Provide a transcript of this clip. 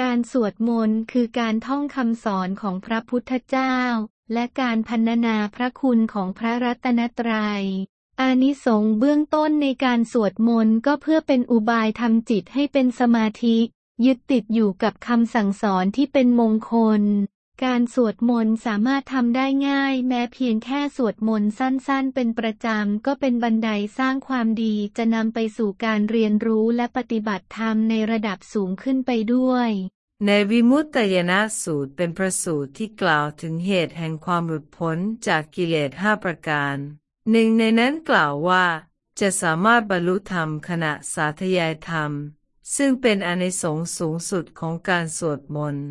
การสวดมนต์คือการท่องคำสอนของพระพุทธเจ้า และการพรรณนาพระคุณของพระรัตนตรัย อานิสงส์เบื้องต้นในการสวดมนต์ก็เพื่อเป็นอุบายทำจิตให้เป็นสมาธิ ยึดติดอยู่กับคำสั่งสอนที่เป็นมงคล การสวดมนต์สามารถทำได้ง่าย แม้เพียงแค่สวดมนต์สั้นๆ เป็นประจำ ก็เป็นบันไดสร้างความดีจะนำไปสู่การเรียนรู้และปฏิบัติธรรมในระดับสูงขึ้นไปด้วยในวิมุตตยนาสูตรเป็นพระสูตรที่กล่าวถึงเหตุแห่งความหลุดพ้นจากกิเลสห้าประการ หนึ่งในนั้นกล่าวว่า จะสามารถบรรลุธรรมขณะสาธยายธรรม ซึ่งเป็นอนิสงส์สูงสุดของการสวดมนต์